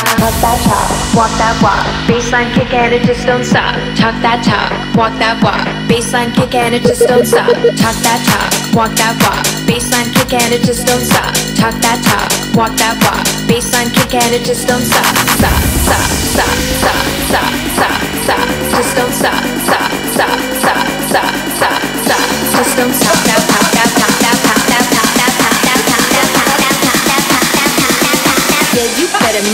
Talk that talk, walk that walk. Baseline kick and it just don't stop. Talk that talk, walk that walk. Baseline kick and it just don't stop. Talk that talk, walk that walk. Baseline kick and it just don't stop. Talk that talk, walk that walk. Baseline kick and it just don't stop. Stop, stop, stop, stop, stop, stop, stop. Just don't stop, stop, stop, stop, stop, stop, stop. Just don't stop. That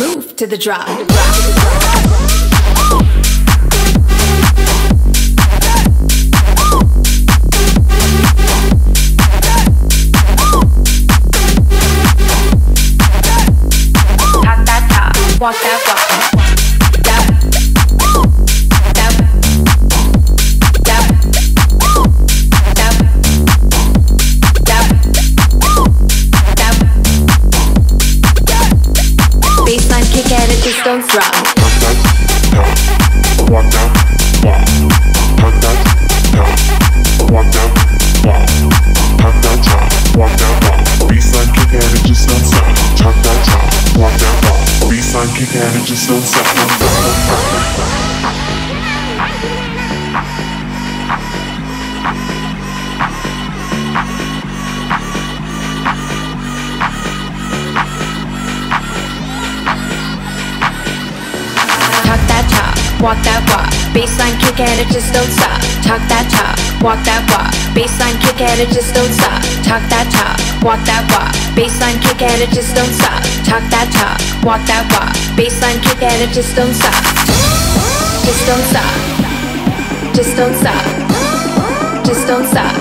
move to the drop. The drop. Walk that walk. goes wrong. Be sun kick energy sunset. Talk that talk. Walk that walk. Be sun kick energy sunset. Walk that walk. Baseline kick and it just don't stop. Talk that talk, walk that walk. Baseline kick and it just don't stop. Talk that talk, walk that walk. Baseline kick and it just don't stop. Talk that talk, walk that walk. Baseline kick and it just don't stop. Just don't stop. Just don't stop. Just don't stop.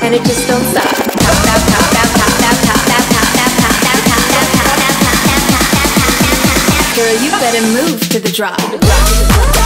And it just don't stop. Talk that talk, you better move to the drop.